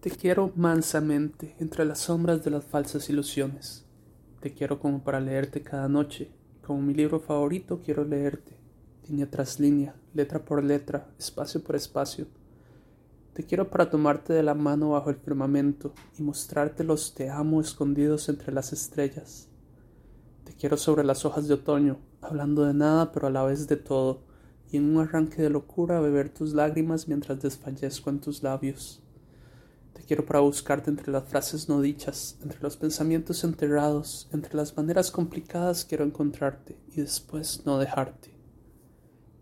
Te quiero mansamente entre las sombras de las falsas ilusiones. Te quiero como para leerte cada noche. Como mi libro favorito quiero leerte, línea tras línea, letra por letra, espacio por espacio. Te quiero para tomarte de la mano bajo el firmamento y mostrarte los te amo escondidos entre las estrellas. Te quiero sobre las hojas de otoño, hablando de nada pero a la vez de todo, y en un arranque de locura beber tus lágrimas mientras desfallezco en tus labios. Te quiero para buscarte entre las frases no dichas, entre los pensamientos enterrados, entre las maneras complicadas quiero encontrarte y después no dejarte.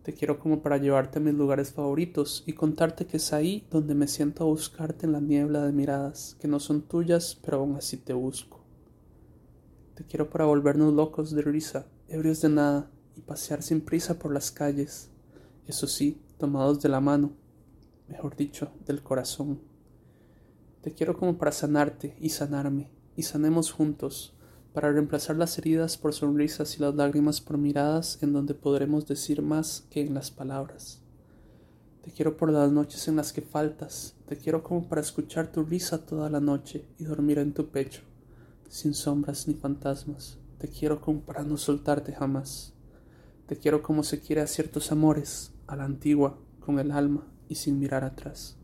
Te quiero como para llevarte a mis lugares favoritos y contarte que es ahí donde me siento a buscarte en la niebla de miradas que no son tuyas, pero aún así te busco. Te quiero para volvernos locos de risa, ebrios de nada y pasear sin prisa por las calles, eso sí, tomados de la mano, mejor dicho, del corazón. Te quiero como para sanarte y sanarme, y sanemos juntos, para reemplazar las heridas por sonrisas y las lágrimas por miradas en donde podremos decir más que en las palabras. Te quiero por las noches en las que faltas, te quiero como para escuchar tu risa toda la noche y dormir en tu pecho, sin sombras ni fantasmas. Te quiero como para no soltarte jamás. Te quiero como se quiere a ciertos amores, a la antigua, con el alma y sin mirar atrás.